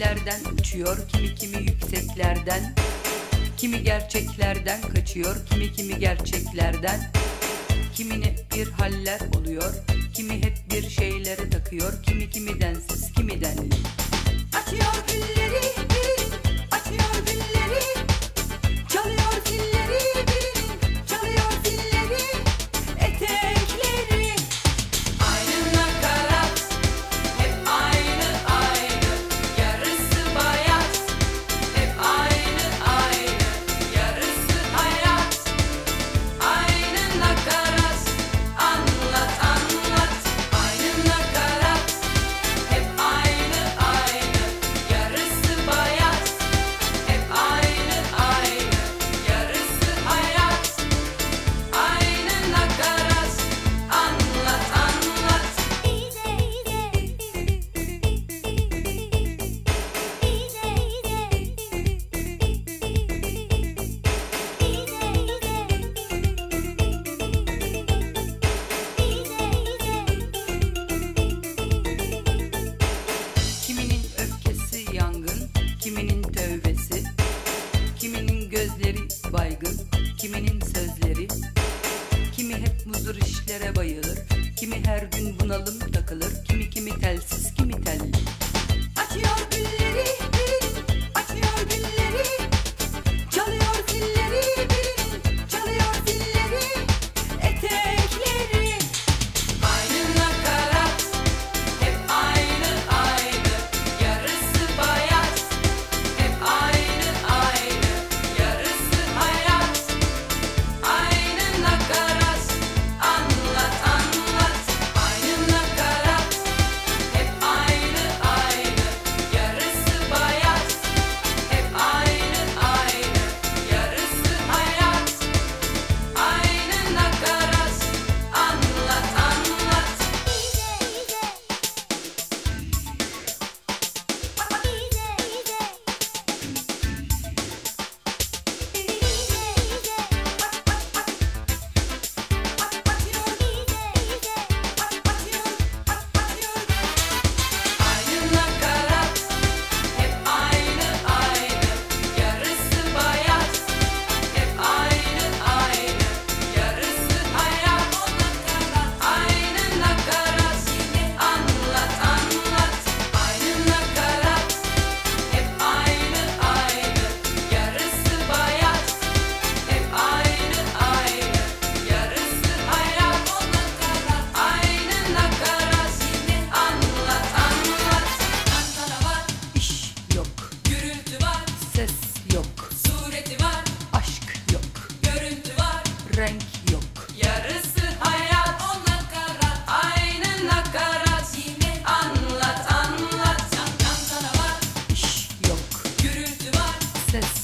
gerçeklerden uçuyor, kimi kimi yükseklerden. Kimi gerçeklerden kaçıyor, kimi kimi gerçeklerden. Kimine bir haller oluyor, kimi hep bir şeylere takıyor, kimi kimidensiz, kimidenli. baygın, kiminin sözleri Kimi hep muzur işlere bayılır, kimi her gün bunalım takılır Kimi kimi telsiz, kimi telli. Açıyor gülleri that